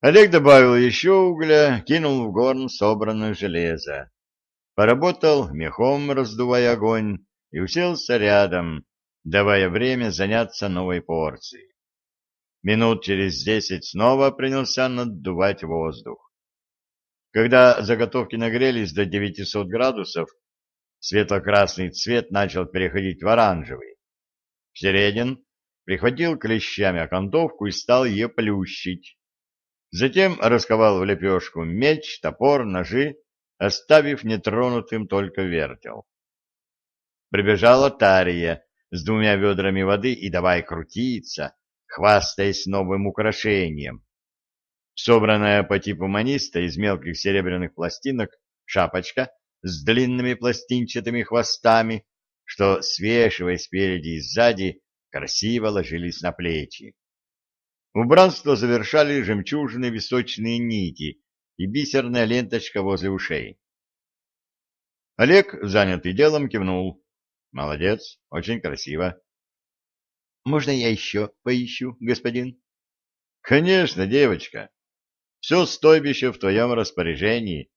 Олег добавил еще угля, кинул в горн собранное железо. Поработал, мехом раздувая огонь, и уселся рядом, давая время заняться новой порцией. Минут через десять снова принялся наддувать воздух. Когда заготовки нагрелись до 900 градусов, светло-красный цвет начал переходить в оранжевый. Середин прихватил клещами окантовку и стал ее плющить. Затем расковал в лепешку меч, топор, ножи, оставив нетронутым только вертел. Прибежала Тария с двумя ведрами воды и давай крутиться, хвастаясь новым украшением. Собранная по типу маниста из мелких серебряных пластинок шапочка с длинными пластинчатыми хвостами, что, свешиваясь спереди и сзади, красиво ложились на плечи. Убранство завершали жемчужные височные нити и бисерная ленточка возле ушей. Олег, занятый делом, кивнул. Молодец, очень красиво. Можно я еще поищу, господин? Конечно, девочка. Все стойбище в твоем распоряжении.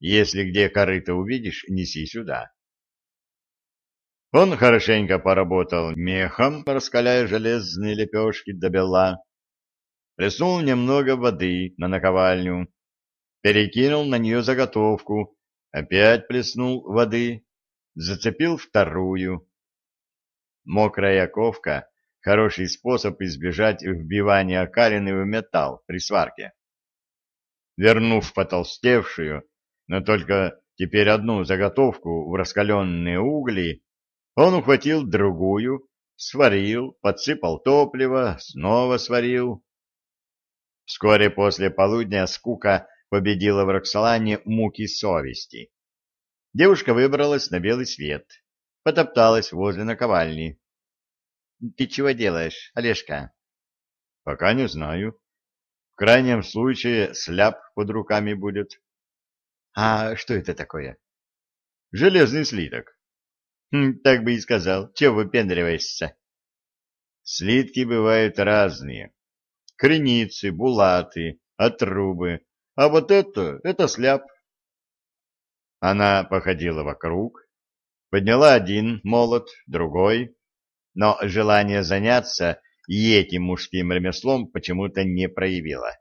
Если где корыто увидишь, неси сюда. Он хорошенько поработал мехом, раскаляя железные лепешки до бела, плеснул немного воды на наковальню, перекинул на нее заготовку, опять плеснул воды, зацепил вторую. Мокрая ковка — хороший способ избежать вбивания окалины в металл при сварке. Вернув потолстевшую, но только теперь одну заготовку в раскаленные угли, он ухватил другую, сварил, подсыпал топливо, снова сварил. Вскоре после полудня скука победила в Роксолане муки совести. Девушка выбралась на белый свет, потопталась возле наковальни. — Ты чего делаешь, Олежка? — Пока не знаю. В крайнем случае сляп под руками будет. — А что это такое? — Железный слиток. Хм, — Так бы и сказал. Чего выпендриваешься? Слитки бывают разные. Креницы, булаты, отрубы. А вот это, это сляп. Она походила вокруг, подняла один молот, другой, но желание заняться и этим мужским ремеслом почему-то не проявила.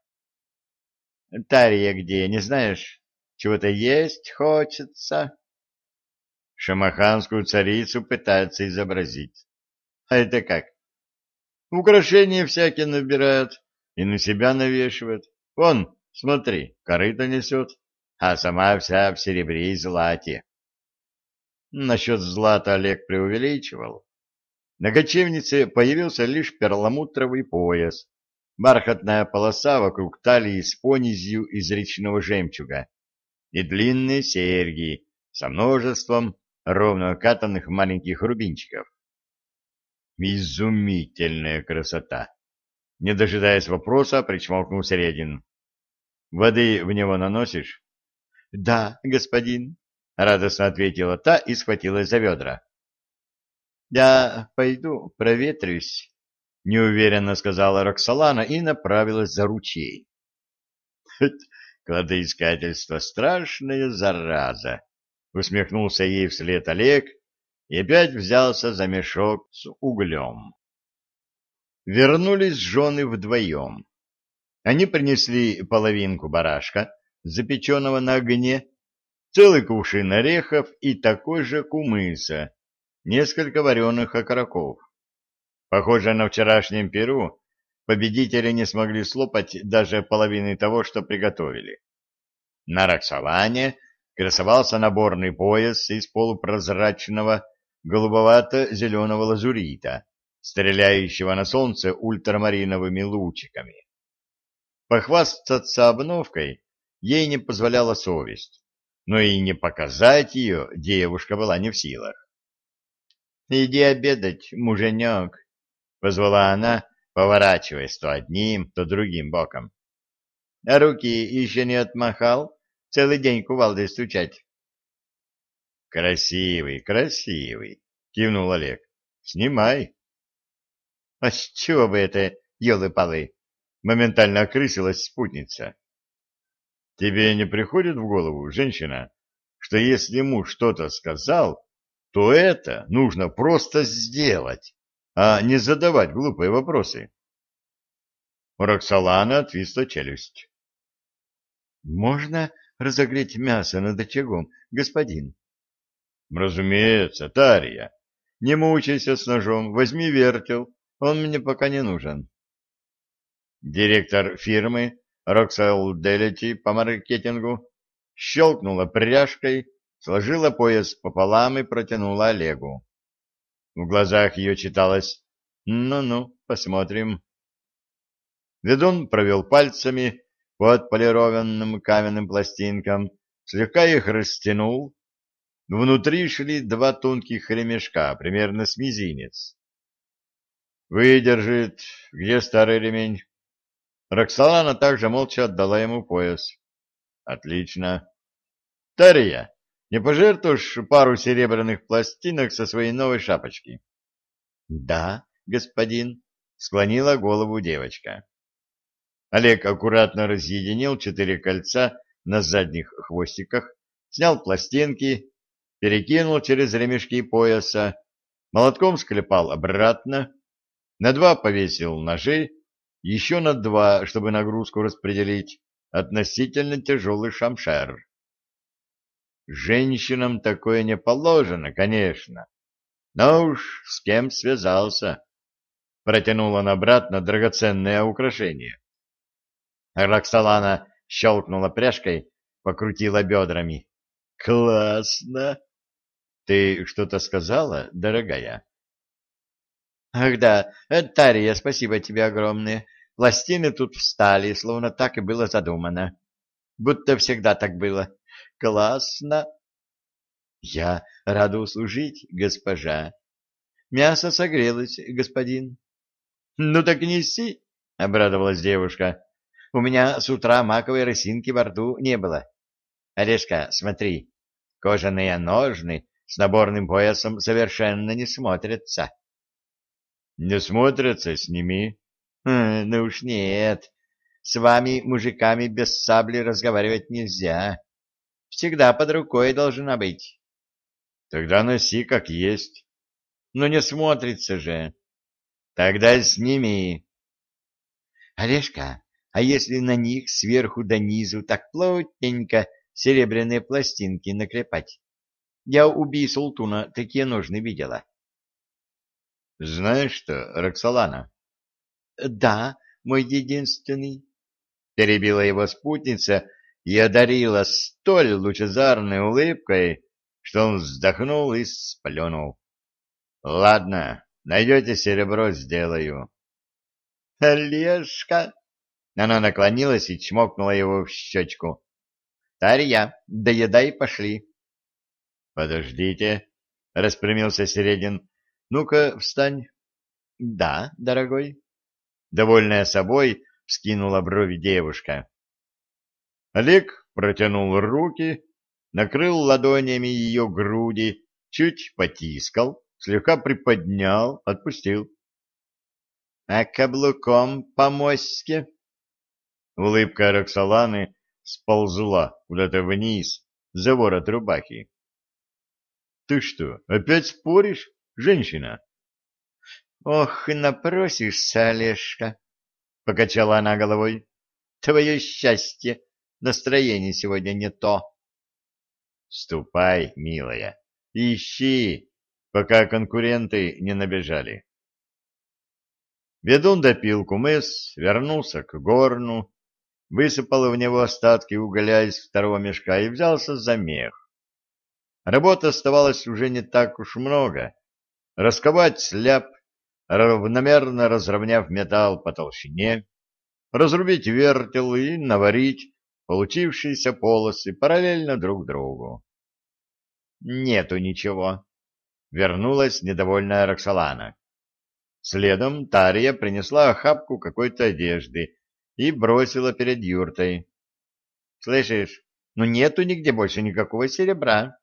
— Тария где, не знаешь? Чего-то есть хочется? Шамаханскую царицу пытается изобразить. А это как? Украшения всякие набирают и на себя навешивает. Вон, смотри, корыто несет, а сама вся в серебре и злате. Насчет злата Олег преувеличивал. На кочевнице появился лишь перламутровый пояс, бархатная полоса вокруг талии с понизью из речного жемчуга и длинные серьги со множеством ровно катанных маленьких рубинчиков. Изумительная красота! Не дожидаясь вопроса, причмокнул Середин. Воды в него наносишь? — Да, господин, — радостно ответила та и схватилась за ведра. — Я пойду проветрюсь, — неуверенно сказала Роксолана и направилась за ручей. — Кладоискательство — страшная зараза, — усмехнулся ей вслед Олег и опять взялся за мешок с углем. Вернулись жены вдвоем. Они принесли половинку барашка, запеченного на огне, целый кувшин орехов и такой же кумыса, несколько вареных окороков. Похоже, на вчерашнем перу победители не смогли слопать даже половины того, что приготовили. На Роксолане красовался наборный пояс из полупрозрачного голубовато-зеленого лазурита, стреляющего на солнце ультрамариновыми лучиками. Похвастаться обновкой ей не позволяла совесть, но и не показать ее девушка была не в силах. — Иди обедать, муженек, — позвала она, поворачиваясь то одним, то другим боком. — А руки еще не отмахал? Целый день кувалдой стучать. — Красивый, красивый, — кивнул Олег. — Снимай. — А с чего бы это, елы-палы? — моментально окрысилась спутница. «Тебе не приходит в голову, женщина, что если муж что-то сказал, то это нужно просто сделать, а не задавать глупые вопросы?» Роксолана отвисла челюсть. «Можно разогреть мясо над очагом, господин?» «Разумеется, Тария. Не мучайся с ножом, возьми вертел, он мне пока не нужен». Директор фирмы Roxel Delity по маркетингу щелкнула пряжкой, сложила пояс пополам и протянула Олегу. В глазах ее читалось «Ну-ну, посмотрим». Ведун провел пальцами по отполированным каменным пластинкам, слегка их растянул. Внутри шли два тонких ремешка, примерно с мизинец. «Выдержит. Где старый ремень?» Роксолана также молча отдала ему пояс. Отлично. Тария, не пожертвуешь пару серебряных пластинок со своей новой шапочки? Да, господин, склонила голову девочка. Олег аккуратно разъединил четыре кольца на задних хвостиках, снял пластинки, перекинул через ремешки пояса, молотком склепал обратно, на два повесил ножи, еще на два, чтобы нагрузку распределить, относительно тяжелый шамшер. Женщинам такое не положено, конечно, но уж с кем связался. Протянул он обратно драгоценное украшение. Роксолана щелкнула пряжкой, покрутила бедрами. «Классно!» «Ты что-то сказала, дорогая?» Ах да, э, Тария, спасибо тебе огромное. Пластины тут встали, словно так и было задумано. Будто всегда так было. Классно. Я рада услужить, госпожа. Мясо согрелось, господин. Ну так неси, обрадовалась девушка. У меня с утра маковой росинки во рту не было. Олежка, смотри, кожаные ножны с наборным поясом совершенно не смотрятся. Не смотрятся, сними. Хм, ну уж нет. С вами, мужиками, без сабли разговаривать нельзя. Всегда под рукой должна быть. Тогда носи как есть. Но не смотрится же. Тогда сними. Олежка, а если на них сверху до низу так плотненько серебряные пластинки наклепать? Я у Султуна такие ножны видела. Знаешь что, Роксолана? Да, мой единственный. Перебила его спутница и одарила столь лучезарной улыбкой, что он вздохнул и сплюнул. Ладно, найдете серебро, сделаю. Олежка! Она наклонилась и чмокнула его в щечку. Тарья, доедай, пошли. Подождите, распрямился Середин. Ну-ка, встань. Да, дорогой. Довольная собой, вскинула брови девушка. Олег протянул руки, накрыл ладонями ее груди, чуть потискал, слегка приподнял, отпустил. — А каблуком по моське? Улыбка Роксоланы сползла куда-то вниз, за ворот рубахи. — Ты что, опять споришь? Женщина. — Ох, напросишься, Олежка, — покачала она головой. — Твое счастье, настроение сегодня не то. — Ступай, милая, ищи, пока конкуренты не набежали. Ведун допил кумыс, вернулся к горну, высыпал в него остатки угля из второго мешка и взялся за мех. Работы оставалось уже не так уж много, расковать сляп, равномерно разровняв металл по толщине, разрубить вертел и наварить получившиеся полосы параллельно друг другу. «Нету ничего», — вернулась недовольная Роксолана. Следом Тария принесла охапку какой-то одежды и бросила перед юртой. «Слышишь, ну нету нигде больше никакого серебра».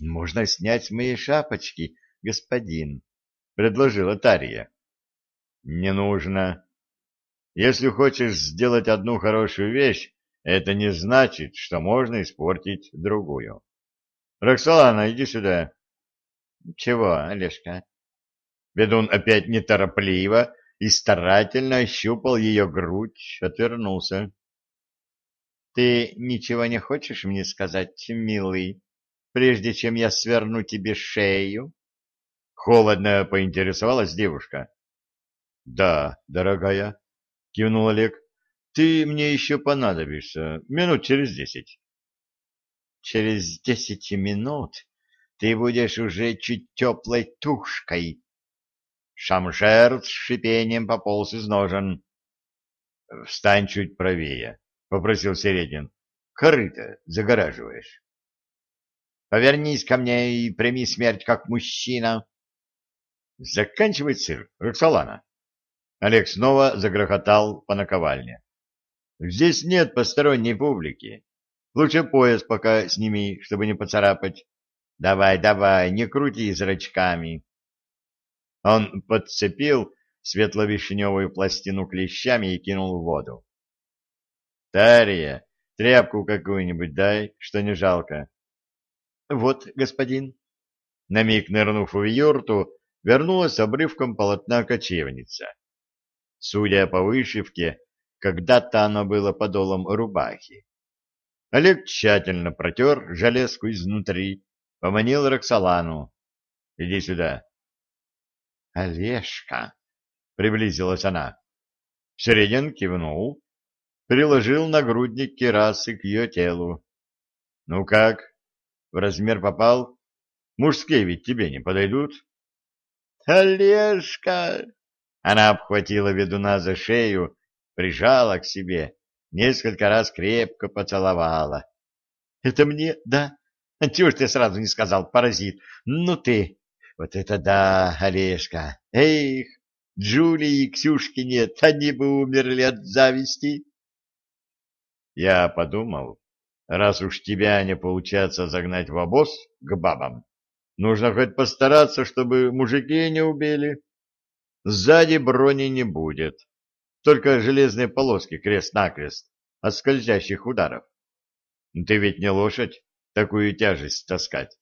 «Можно снять моей шапочки господин, — предложила Тария. — Не нужно. Если хочешь сделать одну хорошую вещь, это не значит, что можно испортить другую. Роксолана, иди сюда. Чего, Олежка? Ведун опять неторопливо и старательно ощупал ее грудь, отвернулся. Ты ничего не хочешь мне сказать, милый, прежде чем я сверну тебе шею? Холодно поинтересовалась девушка. Да, дорогая, кивнул Олег. Ты мне еще понадобишься минут через десять. Через десять минут ты будешь уже чуть теплой тушкой. Шамшер с шипением пополз из ножен. — Встань чуть правее, — попросил Середин. — Корыто загораживаешь. — Повернись ко мне и прими смерть как мужчина. — Заканчивай цирк, Роксолана. Олег снова загрохотал по наковальне. — Здесь нет посторонней публики. Лучше пояс пока сними, чтобы не поцарапать. Давай, давай, не крути зрачками. Он подцепил светло-вишневую пластину клещами и кинул в воду. — Тария, тряпку какую-нибудь дай, что не жалко. — Вот, господин. На миг нырнув в юрту, вернулась обрывком полотна кочевница. Судя по вышивке, когда-то оно было подолом рубахи. Олег тщательно протер железку изнутри, поманил Роксолану. — Иди сюда. — Олежка! — приблизилась она. Середин кивнул, приложил нагрудник керасы к ее телу. — Ну как? В размер попал? Мужские ведь тебе не подойдут? — Олежка! Она обхватила ведуна за шею, прижала к себе несколько раз крепко поцеловала. — Это мне, да? Чего ж ты сразу не сказал, паразит? Ну ты! Вот это да, Олежка! Эх, Джулии и Ксюшки нет, они бы умерли от зависти. Я подумал, раз уж тебя не получается загнать в обоз к бабам, нужно хоть постараться, чтобы мужики не убили. Сзади брони не будет только железные полоски крест-накрест от скользящих ударов. Ты ведь не лошадь такую тяжесть таскать.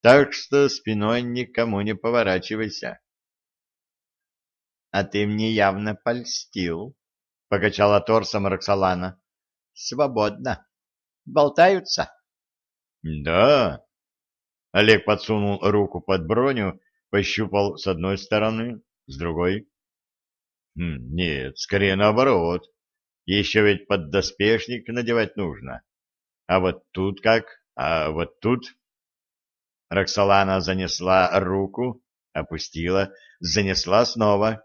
Так что спиной никому не поворачивайся. — А ты мне явно польстил, — покачала торсом Роксолана. — Свободно. Болтаются? — Да. Олег подсунул руку под броню, пощупал с одной стороны, с другой. Хм, нет, скорее наоборот. Еще ведь поддоспешник надевать нужно. А вот тут как? А вот тут? Роксолана занесла руку, опустила, занесла снова.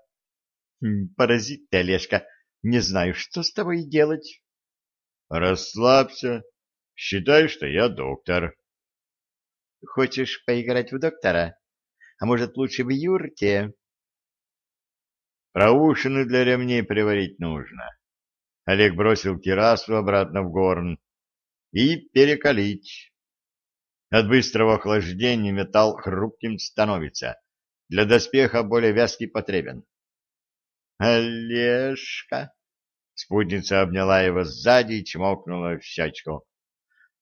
Хм, паразит ты, Олежка, не знаю, что с тобой делать. Расслабься. Считай, что я доктор. Хочешь поиграть в доктора? А может, лучше в юрте? Проушины для ремней приварить нужно. Олег бросил кирасу обратно в горн. И перекалить. От быстрого охлаждения металл хрупким становится. Для доспеха более вязкий потребен. «Олежка!» Спутница обняла его сзади и чмокнула в щечку.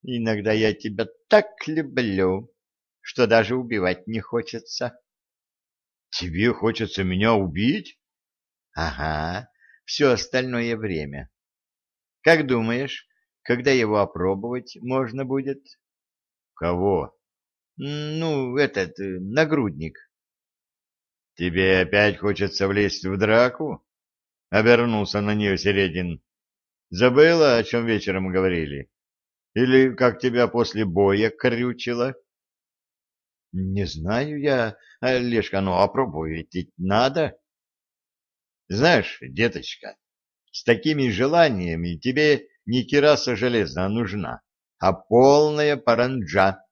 «Иногда я тебя так люблю, что даже убивать не хочется». «Тебе хочется меня убить?» Ага, все остальное время. Как думаешь, когда его опробовать можно будет? Кого? Ну, этот, э, нагрудник. Тебе опять хочется влезть в драку? Обернулся на нее Середин. Забыла, о чем вечером говорили? Или как тебя после боя крючило? Не знаю я, Олежка, ну опробовать ведь надо. Знаешь, деточка, с такими желаниями тебе не кираса железная нужна, а полная паранджа.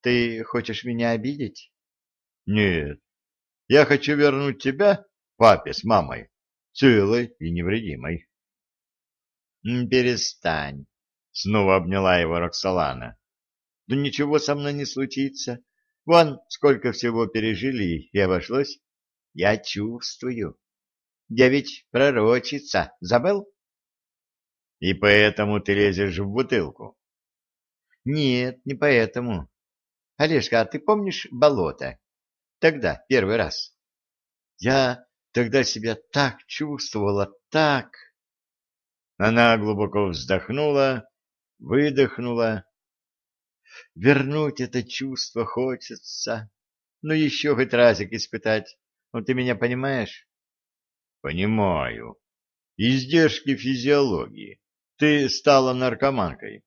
Ты хочешь меня обидеть? Нет, я хочу вернуть тебя папе с мамой, целой и невредимой. Перестань, снова обняла его Роксолана. Да ничего со мной не случится. Вон, сколько всего пережили и обошлось. Я чувствую. Я ведь пророчица, забыл? И поэтому ты лезешь в бутылку? Нет, не поэтому. Олежка, а ты помнишь болото? Тогда, первый раз. Я тогда себя так чувствовала, так... Она глубоко вздохнула, выдохнула. Вернуть это чувство хочется. Ну, еще хоть разик испытать. Ну, ты меня понимаешь? Понимаю. Издержки физиологии. Ты стала наркоманкой.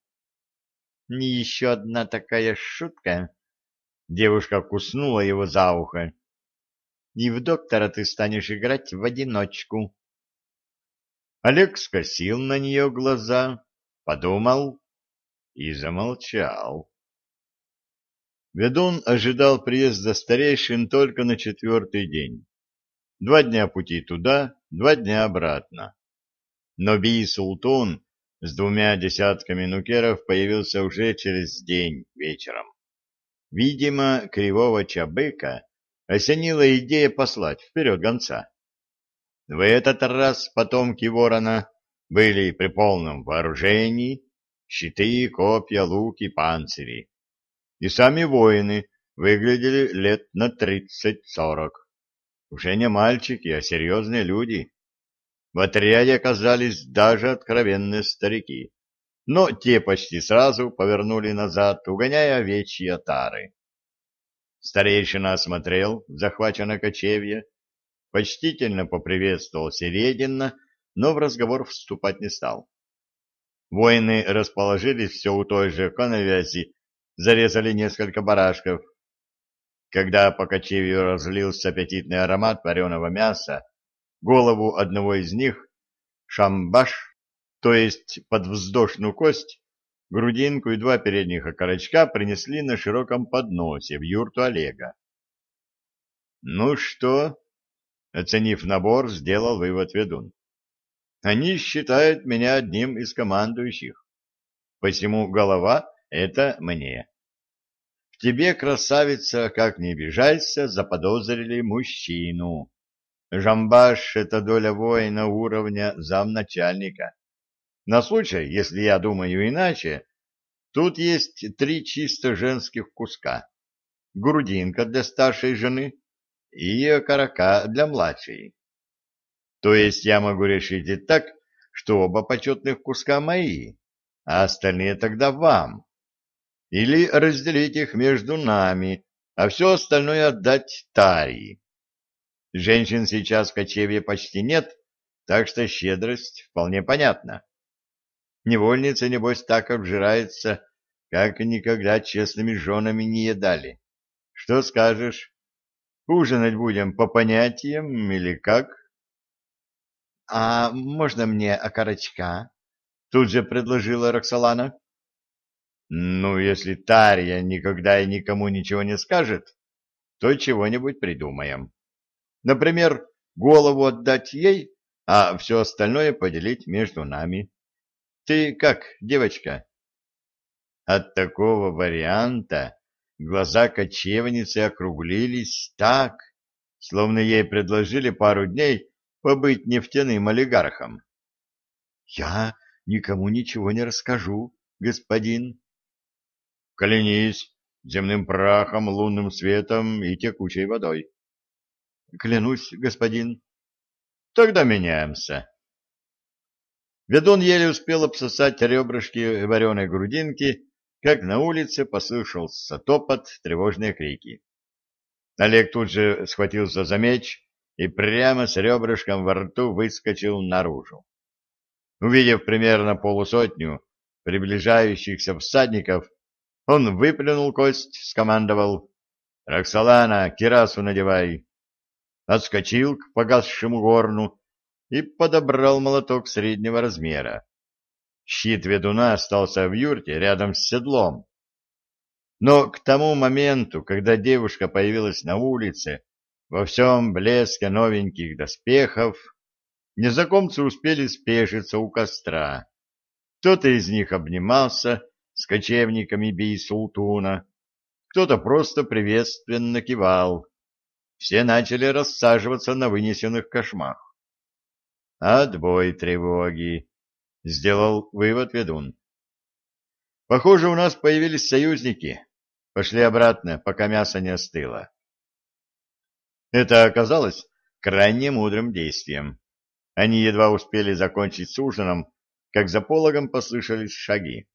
Не еще одна такая шутка. Девушка куснула его за ухо. И в доктора ты станешь играть в одиночку. Олег скосил на нее глаза, подумал и замолчал. Ведун ожидал приезда старейшин только на четвертый день. Два дня пути туда, два дня обратно. Но Бий-Султун с двумя десятками нукеров появился уже через день вечером. Видимо, кривого Чабыка осенила идея послать вперед гонца. В этот раз потомки ворона были при полном вооружении, щиты, копья, луки, панцири. И сами воины выглядели лет на тридцать-сорок. Уже не мальчики, а серьезные люди. В отряде оказались даже откровенные старики, но те почти сразу повернули назад, угоняя овечьи отары. Старейшина осмотрел захваченное кочевье, почтительно поприветствовал Середина, но в разговор вступать не стал. Воины расположились все у той же коновязи, зарезали несколько барашков. Когда по кочевью разлился аппетитный аромат вареного мяса, голову одного из них, шамбаш, то есть подвздошную кость, грудинку и два передних окорочка принесли на широком подносе в юрту Олега. — Ну что? Оценив набор, сделал вывод ведун. Они считают меня одним из командующих. Посему голова — это мне. В тебе, красавица, как не обижайся, заподозрили мужчину. Жамбаш — это доля воина уровня замначальника. На случай, если я думаю иначе, тут есть три чисто женских куска. Грудинка для старшей жены, и окорока для младшей. То есть я могу решить и так, что оба почетных куска мои, а остальные тогда вам. Или разделить их между нами, а все остальное отдать Тарии. Женщин сейчас в кочевье почти нет, так что щедрость вполне понятна. Невольница, небось, так обжирается, как никогда честными женами не едали. Что скажешь? Ужинать будем по понятиям или как? — А можно мне окорочка? — тут же предложила Роксолана. — Ну, если Тарья никогда и никому ничего не скажет, то чего-нибудь придумаем. Например, голову отдать ей, а все остальное поделить между нами. Ты как, девочка? От такого варианта Глаза кочевницы округлились так, словно ей предложили пару дней побыть нефтяным олигархом. — Я никому ничего не расскажу, господин. — Клянись земным прахом, лунным светом и текучей водой. — Клянусь, господин. — Тогда меняемся. Ведун еле успел обсосать ребрышки вареной грудинки как на улице послышался топот, тревожные крики. Олег тут же схватился за меч и прямо с ребрышком во рту выскочил наружу. Увидев примерно полусотню приближающихся всадников, он выплюнул кость, скомандовал «Роксолана, кирасу надевай!» Отскочил к погасшему горну и подобрал молоток среднего размера. Щит ведуна остался в юрте рядом с седлом. Но к тому моменту, когда девушка появилась на улице, во всем блеске новеньких доспехов, незнакомцы успели спешиться у костра. Кто-то из них обнимался с кочевниками Бей-Султуна, кто-то просто приветственно кивал. Все начали рассаживаться на вынесенных кошмах. отбой тревоги, — сделал вывод ведун. Похоже, у нас появились союзники. Пошли обратно, пока мясо не остыло. Это оказалось крайне мудрым действием. Они едва успели закончить с ужином, как за пологом послышались шаги.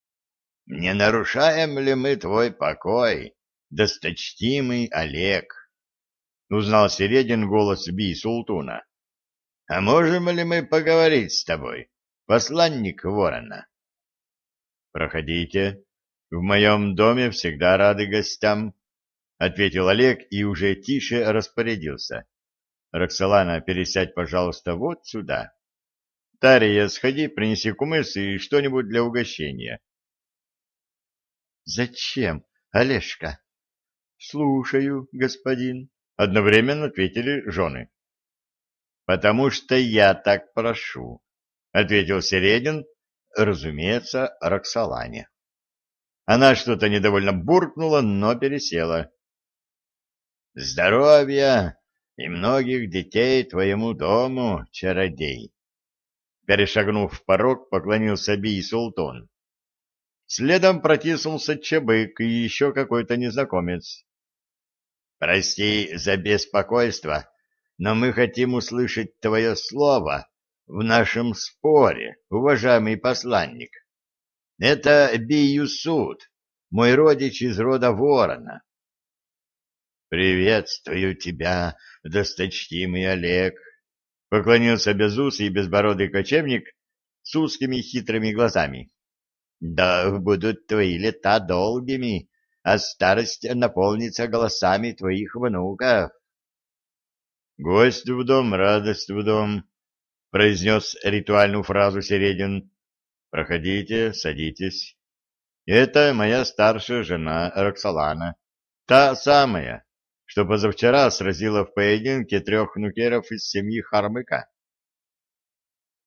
— Не нарушаем ли мы твой покой, досточтимый Олег? — узнал Середин голос Би Султуна. — А можем ли мы поговорить с тобой, посланник ворона? — Проходите. В моем доме всегда рады гостям, — ответил Олег и уже тише распорядился. — Роксолана, пересядь, пожалуйста, вот сюда. Тария, сходи, принеси кумыс и что-нибудь для угощения. — Зачем, Олежка? — Слушаю, господин, — одновременно ответили жены. — Потому что я так прошу, — ответил Середин, разумеется, Роксолане. Она что-то недовольно буркнула, но пересела. — Здоровья и многих детей твоему дому, чародей! Перешагнув порог, поклонился Бий Султон. Следом протиснулся Чебык и еще какой-то незнакомец. — Прости за беспокойство, но мы хотим услышать твое слово в нашем споре, уважаемый посланник. Это Биюсуд, мой родич из рода Ворона. «Приветствую тебя, досточтимый Олег!» — поклонился безус и безбородый кочевник с узкими хитрыми глазами. «Да будут твои лета долгими, а старость наполнится голосами твоих внуков!» «Гость в дом, радость в дом!» — произнес ритуальную фразу Середин. «Проходите, садитесь. Это моя старшая жена Роксолана, та самая, что позавчера сразила в поединке трех нукеров из семьи Хармыка».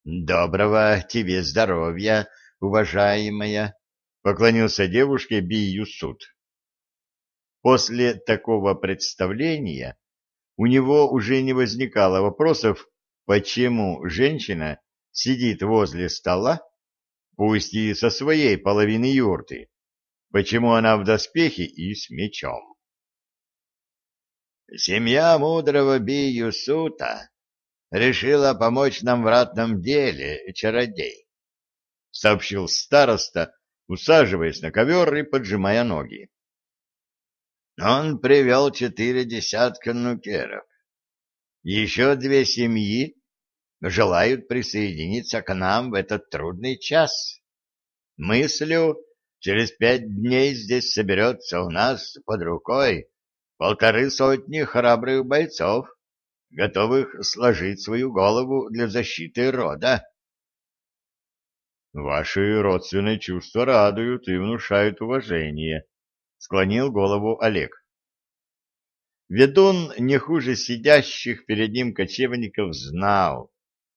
«Доброго тебе здоровья, уважаемая!» — поклонился девушке Би Юсуд. После такого представления у него уже не возникало вопросов, почему женщина сидит возле стола, пусть и со своей половины юрты, почему она в доспехе и с мечом. Семья мудрого Биюсута решила помочь нам в ратном деле, чародей, — сообщил староста, усаживаясь на ковер и поджимая ноги. Он привел четыре десятка нукеров. Еще две семьи желают присоединиться к нам в этот трудный час. Мыслю, через пять дней здесь соберется у нас под рукой полторы сотни храбрых бойцов, готовых сложить свою голову для защиты рода. Ваши родственные чувства радуют и внушают уважение, склонил голову Олег. Ведун не хуже сидящих перед ним кочевников знал,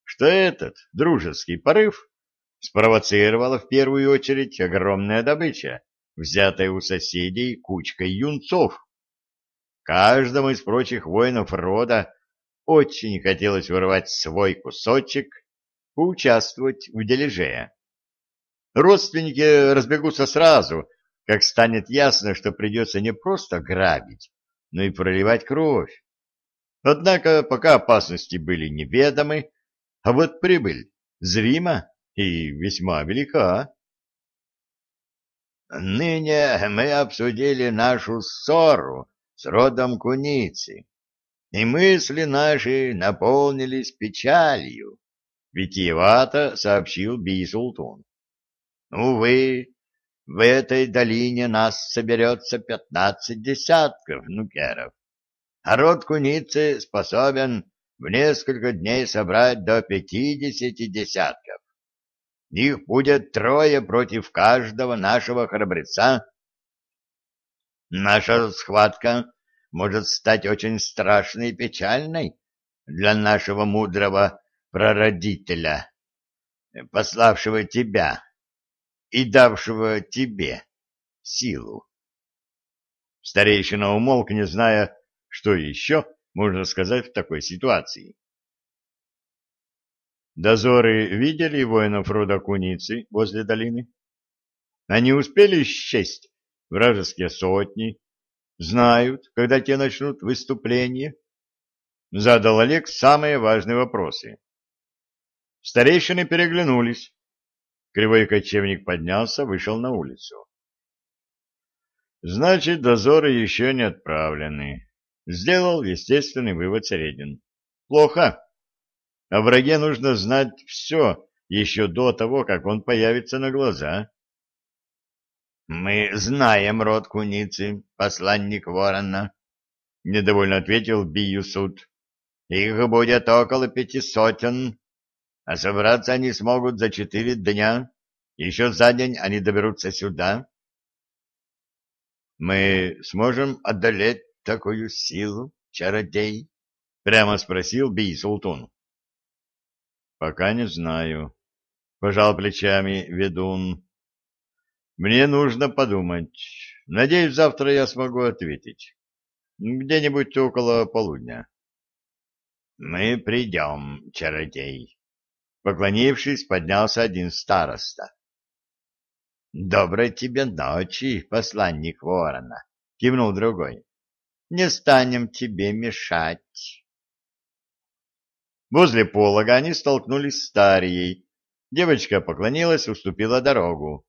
что этот дружеский порыв спровоцировала в первую очередь огромная добыча, взятая у соседей кучкой юнцов. Каждому из прочих воинов рода очень хотелось вырвать свой кусочек, поучаствовать в дележе. Родственники разбегутся сразу, как станет ясно, что придется не просто грабить, но и проливать кровь. Однако пока опасности были неведомы, а вот прибыль зрима и весьма велика. Ныне мы обсудили нашу ссору с родом куницы, и мысли наши наполнились печалью, — витиевато сообщил Бисултун. Увы, в этой долине нас соберется пятнадцать десятков нукеров, а род куницы способен в несколько дней собрать до пятидесяти десятков. Их будет трое против каждого нашего храбреца. Наша схватка может стать очень страшной и печальной для нашего мудрого прародителя, пославшего тебя и давшего тебе силу. Старейшина умолк, не зная, что еще можно сказать в такой ситуации. Дозоры видели воинов рода Куницы возле долины? Они успели счесть вражеские сотни, знают, когда те начнут выступление? Задал Олег самые важные вопросы. Старейшины переглянулись. Кривой кочевник поднялся, вышел на улицу. Значит, дозоры еще не отправлены. Сделал естественный вывод Середин. Плохо. О враге нужно знать все еще до того, как он появится на глаза. — Мы знаем род куницы, посланник ворона, — недовольно ответил Биюсуд. — Их будет около пяти сотен, а собраться они смогут за четыре дня. Еще за день они доберутся сюда. — Мы сможем одолеть такую силу, чародей? — прямо спросил Бий-Султун. — Пока не знаю, — пожал плечами ведун. Мне нужно подумать. Надеюсь, завтра я смогу ответить. Где-нибудь около полудня. Мы придем, чародей. Поклонившись, поднялся один староста. Доброй тебе ночи, посланник ворона, кивнул другой. Не станем тебе мешать. Возле полога они столкнулись с Тарией. Девочка поклонилась, уступила дорогу.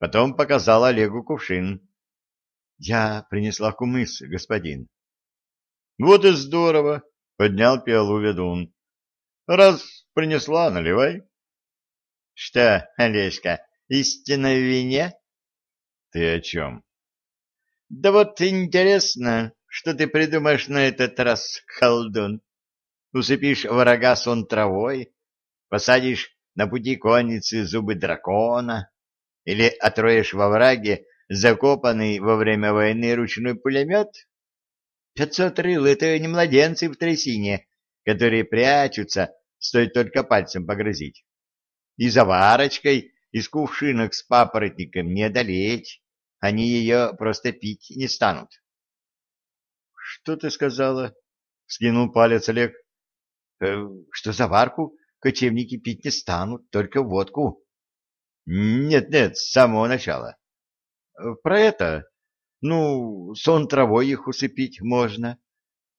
Потом показал Олегу кувшин. — Я принесла кумыс, господин. — Вот и здорово, — поднял пиалу ведун. — Раз принесла, наливай. — Что, Олежка, истинно в вине? — Ты о чем? — Да вот интересно, что ты придумаешь на этот раз, колдун. Усыпишь врага сон травой, посадишь на пути конницы зубы дракона, или отроешь во враге закопанный во время войны ручной пулемет? Пятьсот рыл — это не младенцы в трясине, которые прячутся, стоит только пальцем погрозить. И заварочкой из кувшинок с папоротником не одолеть, они ее просто пить не станут. — Что ты сказала? — скинул палец Олег. «Э, — Что заварку кочевники пить не станут, только водку. Нет-нет, с самого начала. Про это, ну, сон травой их усыпить можно.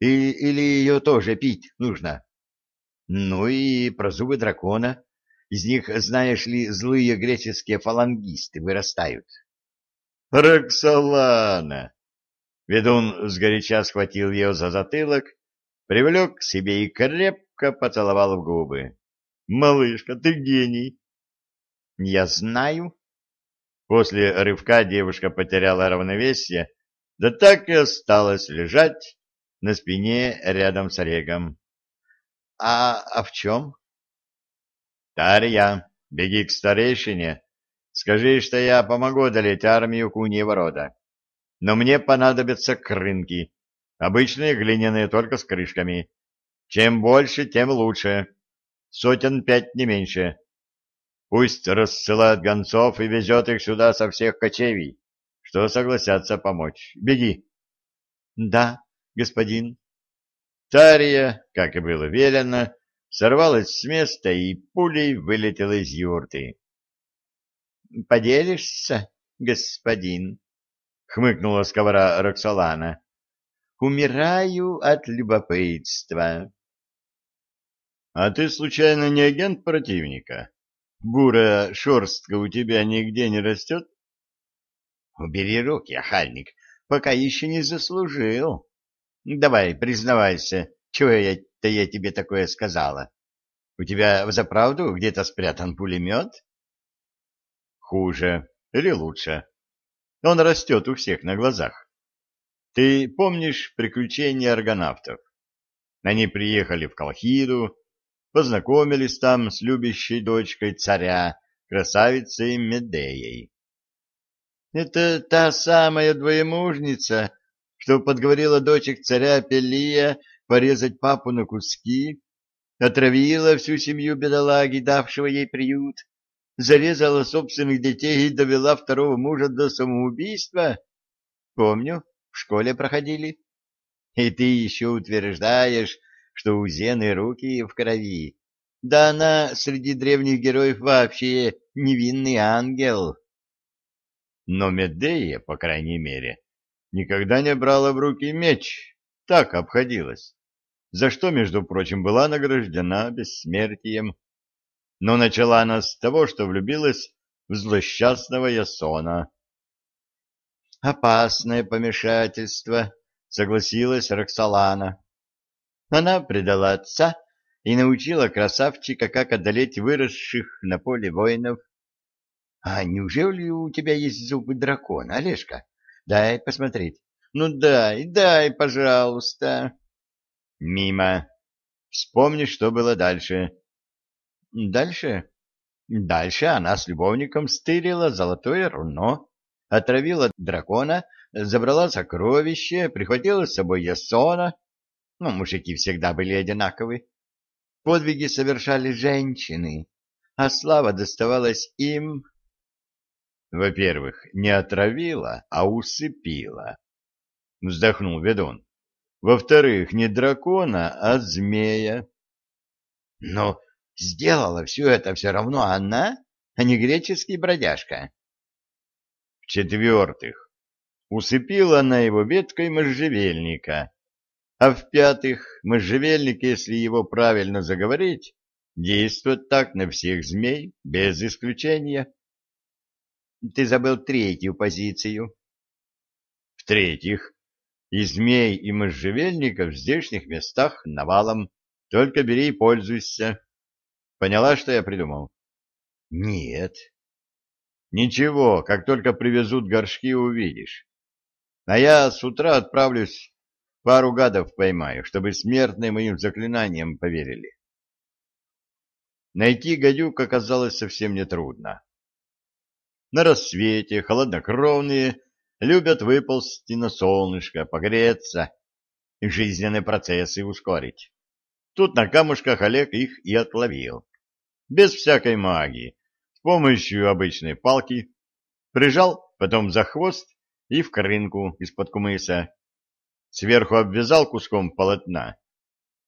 И, или ее тоже пить нужно. Ну и про зубы дракона. Из них, знаешь ли, злые греческие фалангисты вырастают. Роксолана! Ведун сгоряча схватил ее за затылок, привлек к себе и крепко поцеловал в губы. «Малышка, ты гений! Я знаю. После рывка девушка потеряла равновесие, да так и осталась лежать на спине рядом с Олегом. А, а в чем? Тарья, беги к старейшине. Скажи, что я помогу одолеть армию куньего рода. Но мне понадобятся крынки. Обычные глиняные, только с крышками. Чем больше, тем лучше. Сотен пять, не меньше. Пусть рассылает гонцов и везет их сюда со всех кочевий, что согласятся помочь. Беги. — Да, господин. Тария, как и было велено, сорвалась с места и пулей вылетела из юрты. — Поделишься, господин? — хмыкнула с ковра Роксолана. — Умираю от любопытства. — А ты, случайно, не агент противника? Бурая шерстка у тебя нигде не растет? Убери руки, охальник, пока еще не заслужил. Давай, признавайся, чего я-то я тебе такое сказала? У тебя взаправду где-то спрятан пулемет? Хуже или лучше. Он растет у всех на глазах. Ты помнишь приключения аргонавтов? Они приехали в Колхиду, познакомились там с любящей дочкой царя, красавицей Медеей. Это та самая двоемужница, что подговорила дочек царя Пелия порезать папу на куски, отравила всю семью бедолаги, давшего ей приют, зарезала собственных детей и довела второго мужа до самоубийства? Помню, в школе проходили. И ты еще утверждаешь, что у Зены руки в крови, Да она среди древних героев вообще невинный ангел. Но Медея, по крайней мере, никогда не брала в руки меч, так обходилась, за что, между прочим, была награждена бессмертием. Но начала она с того, что влюбилась в злосчастного Ясона. «Опасное помешательство», — согласилась Роксолана. Она предала отца и научила красавчика, как одолеть выросших на поле воинов. — А неужели у тебя есть зубы дракона, Олежка? Дай посмотреть. Ну дай, дай, пожалуйста. Мимо. Вспомни, что было дальше. Дальше? Дальше она с любовником стырила золотое руно, отравила дракона, забрала сокровище, прихватила с собой Ясона. Ну, мужики всегда были одинаковы. Подвиги совершали женщины, а слава доставалась им. Во-первых, не отравила, а усыпила. Вздохнул ведун. Во-вторых, не дракона, а змея. Но сделала все это все равно она, а не греческий бродяжка. В-четвертых, усыпила она его веткой можжевельника, а в-пятых, можжевельник, если его правильно заговорить, действует так на всех змей, без исключения. Ты забыл третью позицию. В-третьих, и змей, и можжевельников в здешних местах навалом. Только бери и пользуйся. Поняла, что я придумал? Нет. Ничего, как только привезут горшки, увидишь. А я с утра отправлюсь Пару гадов поймаю, чтобы смертные моим заклинаниям поверили. Найти гадюк оказалось совсем нетрудно. На рассвете холоднокровные любят выползти на солнышко, погреться и жизненные процессы ускорить. Тут на камушках Олег их и отловил. Без всякой магии, с помощью обычной палки, прижал, потом за хвост и в крынку из-под кумыса сверху обвязал куском полотна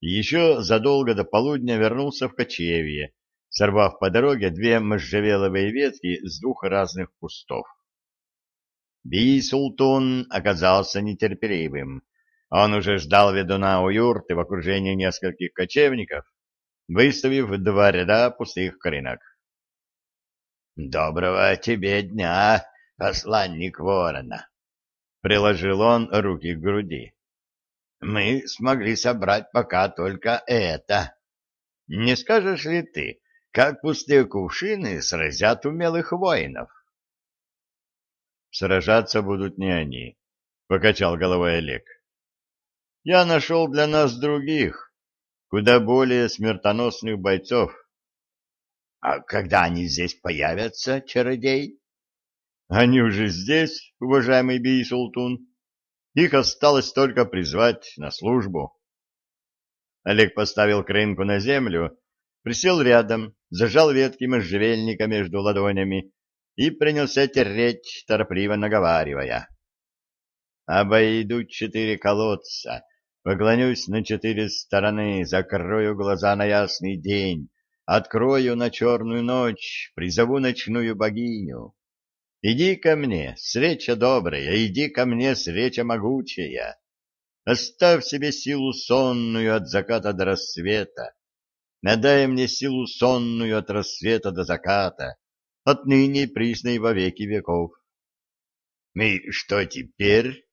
еще задолго до полудня вернулся в кочевье, сорвав по дороге две можжевеловые ветки с двух разных кустов. Би-Султун оказался нетерпеливым. Он уже ждал ведуна у юрты в окружении нескольких кочевников, выставив два ряда пустых крынок. — Доброго тебе дня, посланник ворона! — приложил он руки к груди мы смогли собрать пока только это. Не скажешь ли ты, как пустые кувшины сразят умелых воинов? Сражаться будут не они, — покачал головой Олег. Я нашел для нас других, куда более смертоносных бойцов. А когда они здесь появятся, чародей? Они уже здесь, уважаемый Бий-Султун. Их осталось только призвать на службу. Олег поставил крынку на землю, присел рядом, зажал ветки можжевельника между ладонями и принялся тереть, торопливо наговаривая. «Обойду четыре колодца, поклонюсь на четыре стороны, закрою глаза на ясный день, открою на черную ночь, призову ночную богиню. Иди ко мне, встреча добрая, иди ко мне, встреча могучая. Оставь себе силу сонную от заката до рассвета. Надай мне силу сонную от рассвета до заката, отныне присной во веки веков. И что теперь?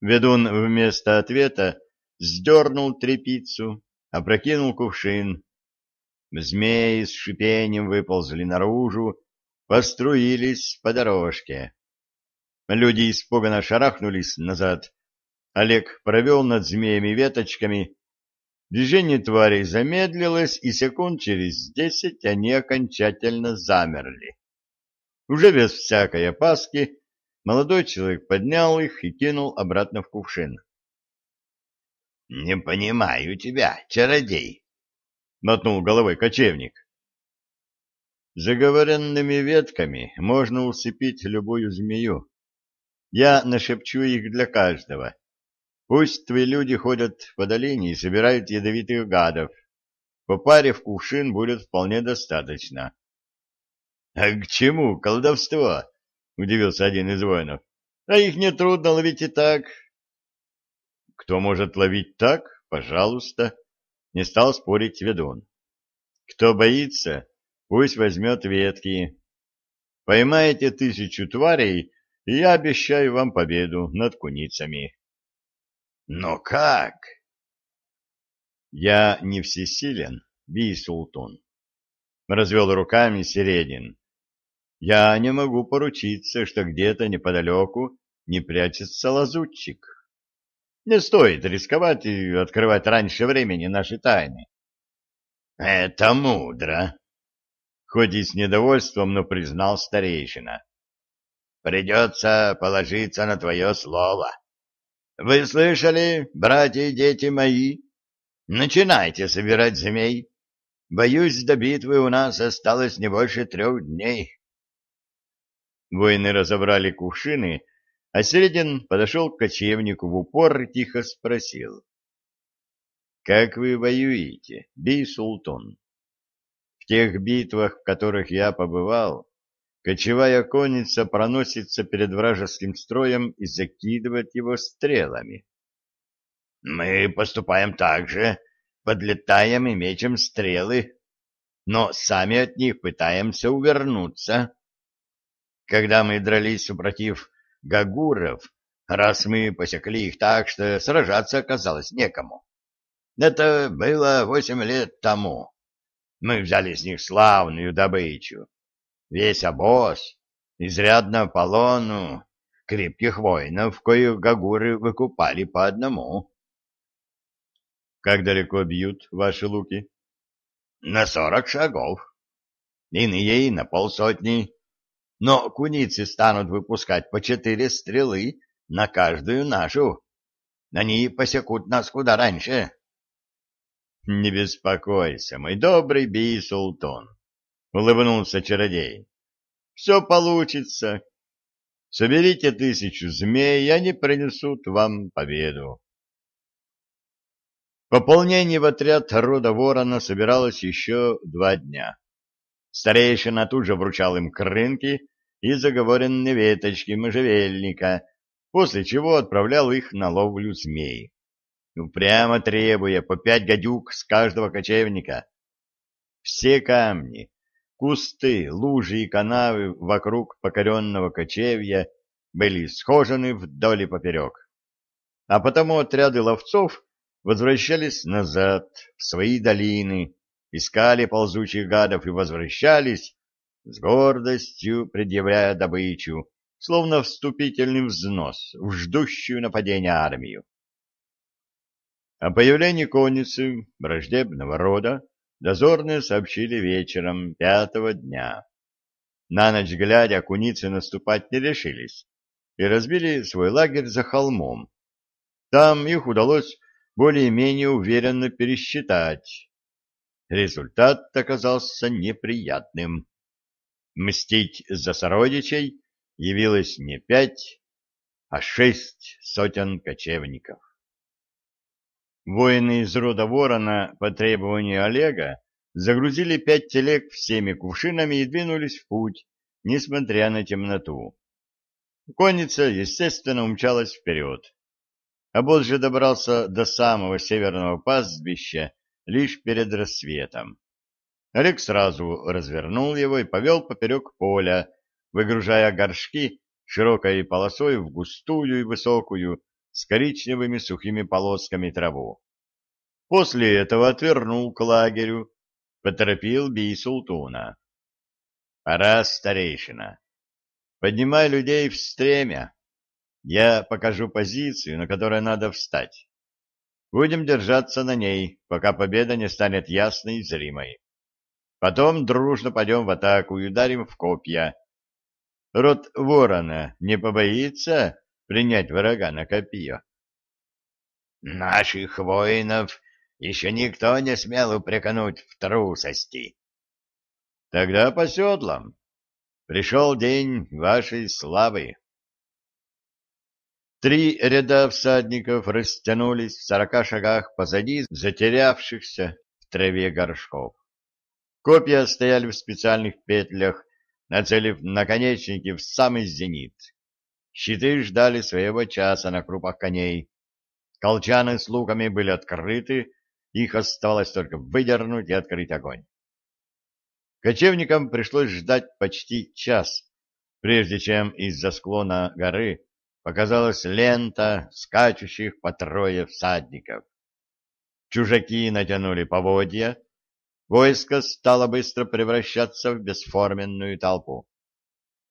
Ведун вместо ответа сдернул трепицу, опрокинул кувшин. Змеи с шипением выползли наружу, поструились по дорожке. Люди испуганно шарахнулись назад. Олег провел над змеями веточками. Движение тварей замедлилось, и секунд через десять они окончательно замерли. Уже без всякой опаски молодой человек поднял их и кинул обратно в кувшин. — Не понимаю тебя, чародей! — мотнул головой кочевник. Заговоренными ветками можно усыпить любую змею. Я нашепчу их для каждого. Пусть твои люди ходят по долине и собирают ядовитых гадов. по паре в кувшин будет вполне достаточно. — А к чему колдовство? — удивился один из воинов. — А их нетрудно ловить и так. — Кто может ловить так? Пожалуйста. Не стал спорить ведун. Кто боится, пусть возьмет ветки. Поймаете тысячу тварей, и я обещаю вам победу над куницами. Но как? Я не всесилен, Бий-Султун. Развел руками Середин. Я не могу поручиться, что где-то неподалеку не прячется лазутчик. Не стоит рисковать и открывать раньше времени наши тайны. Это мудро. Хоть и с недовольством, но признал старейшина. Придется положиться на твое слово. Вы слышали, братья и дети мои? Начинайте собирать змей. Боюсь, до битвы у нас осталось не больше трех дней. Воины разобрали кувшины, а Середин подошел к кочевнику в упор и тихо спросил. — Как вы воюете, бей-султан? В тех битвах, в которых я побывал, Кочевая конница проносится перед вражеским строем и закидывает его стрелами. Мы поступаем так же, подлетаем и мечем стрелы, но сами от них пытаемся увернуться. Когда мы дрались супротив гагуров, раз мы посекли их так, что сражаться оказалось некому. Это было восемь лет тому. Мы взяли с них славную добычу весь обоз, изрядно полону, крепких воинов, коих гагуры выкупали по одному. — Как далеко бьют ваши луки? — На сорок шагов. Иные и на полсотни. Но куницы станут выпускать по четыре стрелы на каждую нашу. Они посекут нас куда раньше. — Не беспокойся, мой добрый бий-султан. — улыбнулся чародей. — Все получится. Соберите тысячу змей, и они принесут вам победу. Пополнение в отряд рода ворона собиралось еще два дня. Старейшина тут же вручал им крынки и заговоренные веточки можжевельника, после чего отправлял их на ловлю змей, упрямо требуя по пять гадюк с каждого кочевника. Все камни, Кусты, лужи и канавы вокруг покоренного кочевья были схожены вдоль и поперек. А потому отряды ловцов возвращались назад, в свои долины, искали ползучих гадов и возвращались, с гордостью предъявляя добычу, словно вступительный взнос в ждущую нападения армию. О появлении конницы враждебного рода Дозорные сообщили вечером пятого дня. На ночь глядя, куницы наступать не решились и разбили свой лагерь за холмом. Там их удалось более-менее уверенно пересчитать. Результат оказался неприятным. Мстить за сородичей явилось не пять, а шесть сотен кочевников. Воины из рода Ворона по требованию Олега загрузили пять телег всеми кувшинами и двинулись в путь, несмотря на темноту. Конница, естественно, умчалась вперед. Обоз же добрался до самого северного пастбища лишь перед рассветом. Олег сразу развернул его и повел поперек поля, выгружая горшки широкой полосой в густую и высокую, с коричневыми сухими полосками траву. После этого отвернул к лагерю, поторопил бий-султуна. «Пора, старейшина. Поднимай людей в стремя. Я покажу позицию, на которой надо встать. Будем держаться на ней, пока победа не станет ясной и зримой. Потом дружно пойдем в атаку и ударим в копья. Род ворона не побоится принять врага на копье. Наших воинов еще никто не смел упрекнуть в трусости. Тогда по седлам. Пришел день вашей славы. Три ряда всадников растянулись в сорока шагах позади затерявшихся траве горшков. Копья стояли в специальных петлях, нацелив наконечники в самый зенит. Щиты ждали своего часа на крупах коней. Колчаны с луками были открыты, их оставалось только выдернуть и открыть огонь. Кочевникам пришлось ждать почти час, прежде чем из-за склона горы показалась лента скачущих по трое всадников. Чужаки натянули поводья, войско стало быстро превращаться в бесформенную толпу.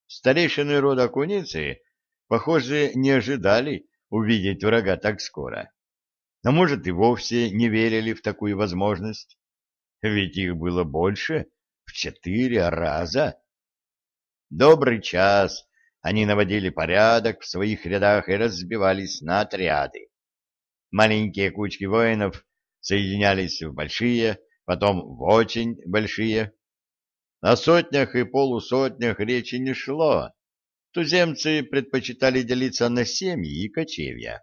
Старейшины рода куницы, похоже, не ожидали увидеть врага так скоро. А может, и вовсе не верили в такую возможность. Ведь их было больше в четыре раза. Добрый час они наводили порядок в своих рядах и разбивались на отряды. Маленькие кучки воинов соединялись в большие, потом в очень большие. О сотнях и полусотнях речи не шло. Туземцы предпочитали делиться на семьи и кочевья.